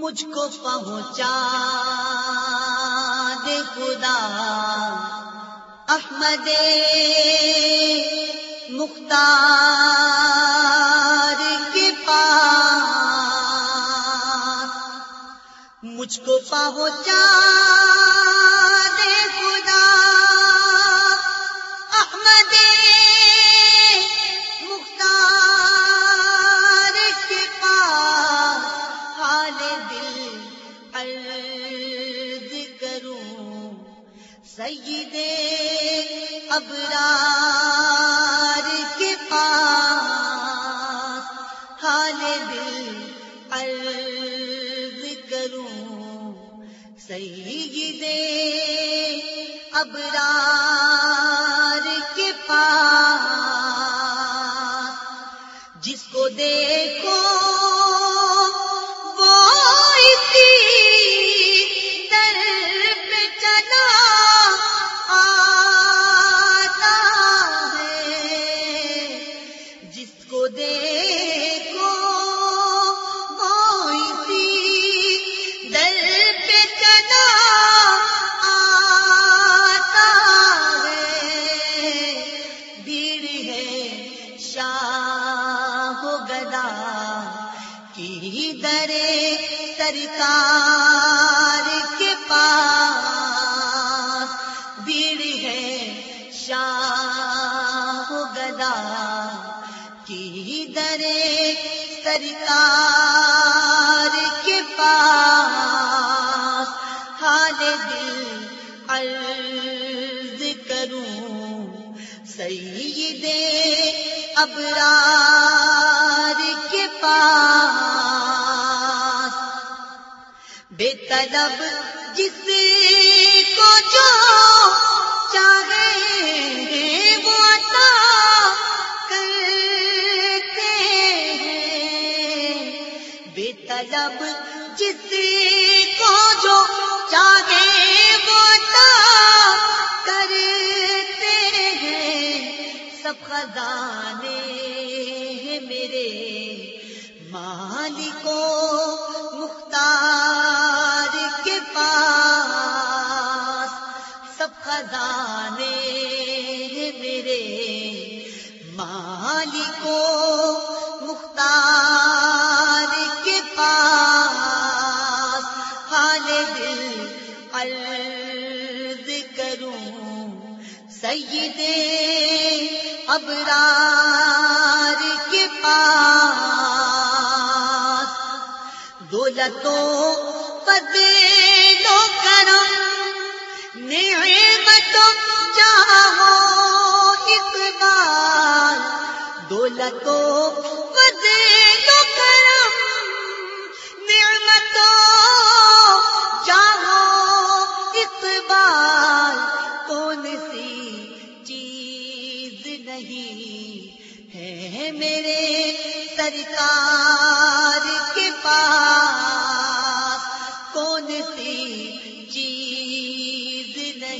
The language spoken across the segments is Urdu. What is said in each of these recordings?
مجھ کو پہنچا دے خدا۔ احمد مختار کے پاس مجھ کو پہنچا سید ابرار کے پاس حال دل عرض کروں سید ابرار کے پاس جس کو دیکھو شاہ و گدا کی درے سرکار کے پاس بھیڑ ہے شاہ گدا؟ کی درے سرکار کے پاس حال دل عرض کروں؟ سید ابرار پاس بے طلب جس کو جو چاہے وہ عطا کرتے ہیں۔ بے طلب جس کو جو چاہے وہ عطا کرتے ہیں۔ سب خزانے مالکوں مختار کے پاس سب خزانے میرے۔ مالکوں مختار کے پاس حال دل عرض کروں۔ سید ابرار دولتوں فضلوں کرم نعمتوں چاہو اقبال دولتوں فضلوں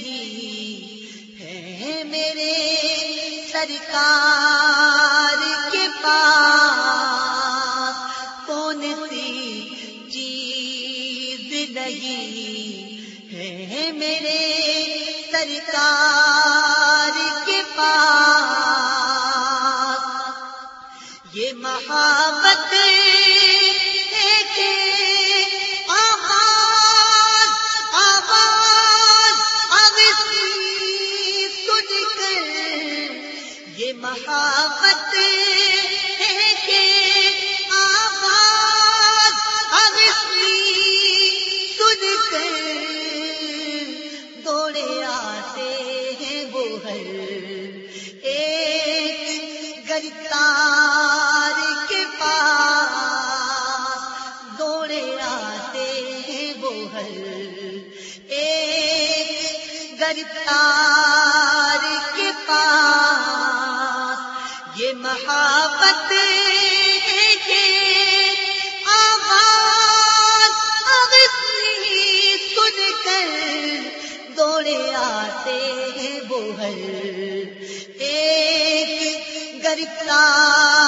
نہیں ہے میرے سرکار کے پاس کون سی چیز نہیں ہے میرے سرکار کے پاس یہ محبت یہ محبت آواز سن کر دوڑے آتے ہیں وہ ہر ایک گرتار یہ محبت آواز اوسی سن کر دوڑے آتے ہیں وہ ہر ایک گرفتار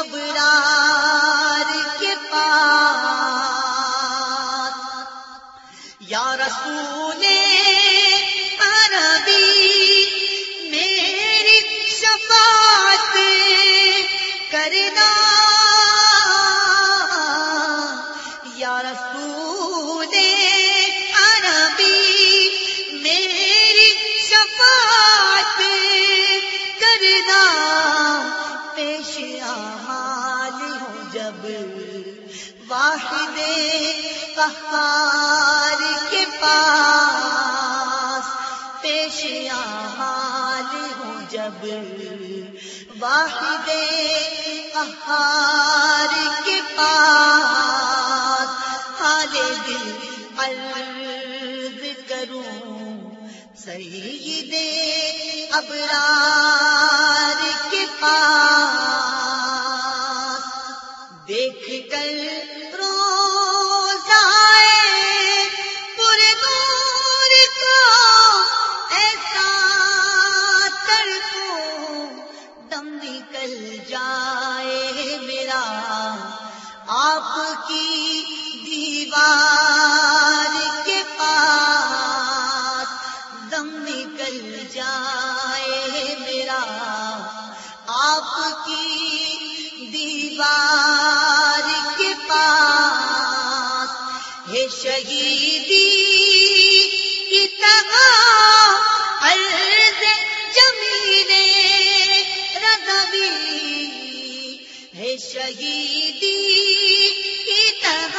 ابرار واحد قہار کے پاس پیش آمال ہوں جب واحد قہار کے پاس حال دل عرض کروں، سید ابرار کے پاس دیکھ کر کی دیوار کے پاس ہے شہیدی کی طرح عرض جمیل رضوی ہے شہیدی کی طرح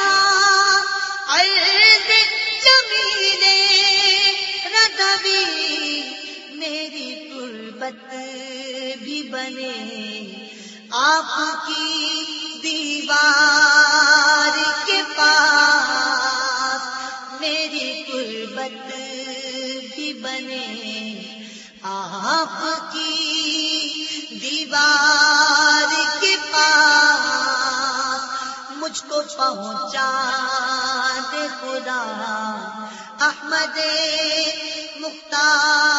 عرض جمیل رضوی میری تربت بھی بنے۔ آپ کی دیوار کے پاس میری تربت بھی بنے۔ آپ کی دیوار کے پاس مجھ کو پہنچا دے خدا۔ احمد مختار